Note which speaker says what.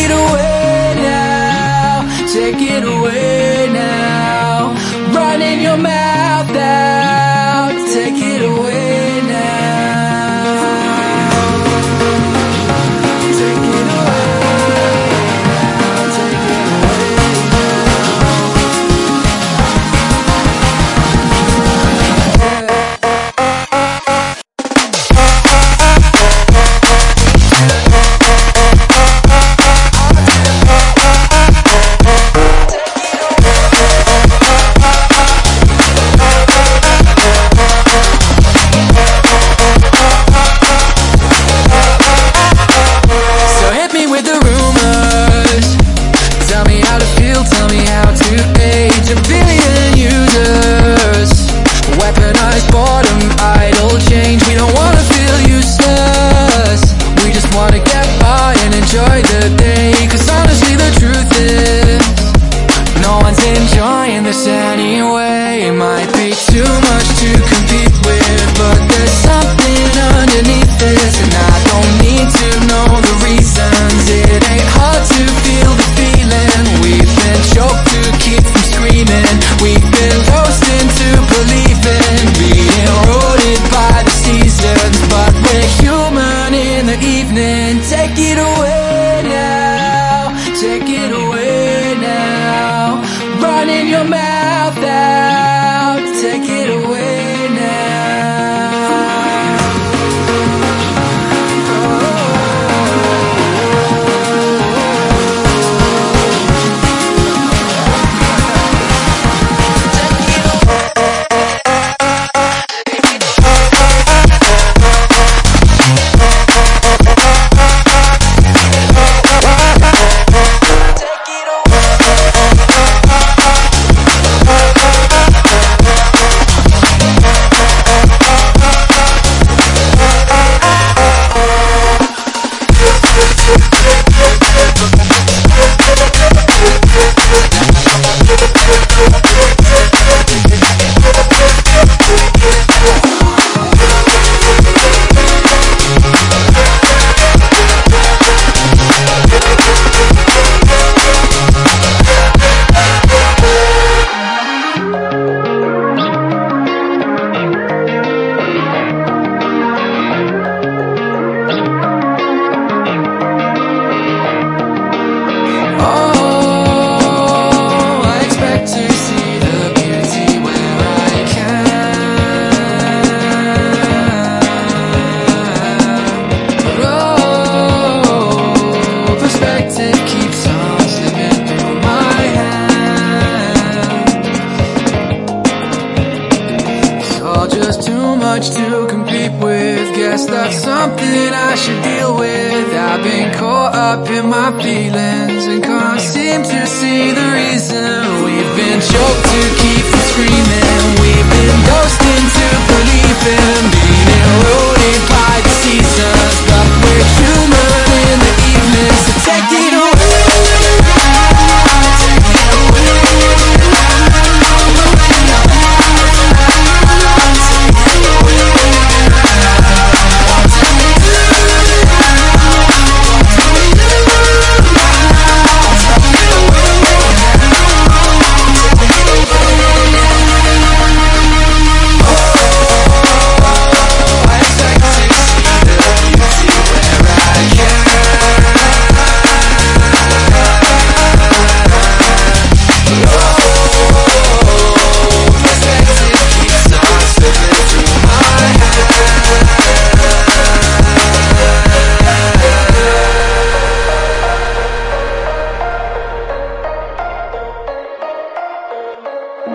Speaker 1: it away now. Take it away now. Run in your mouth. We've been lost into believing Being by the seasons But we're human in the evening Take it away now Take it away now. Run in your mouth out just too much to compete with. Guess that's something I should deal with. I've been caught up in my feelings And can't seem to see the reason. We've been choked to keep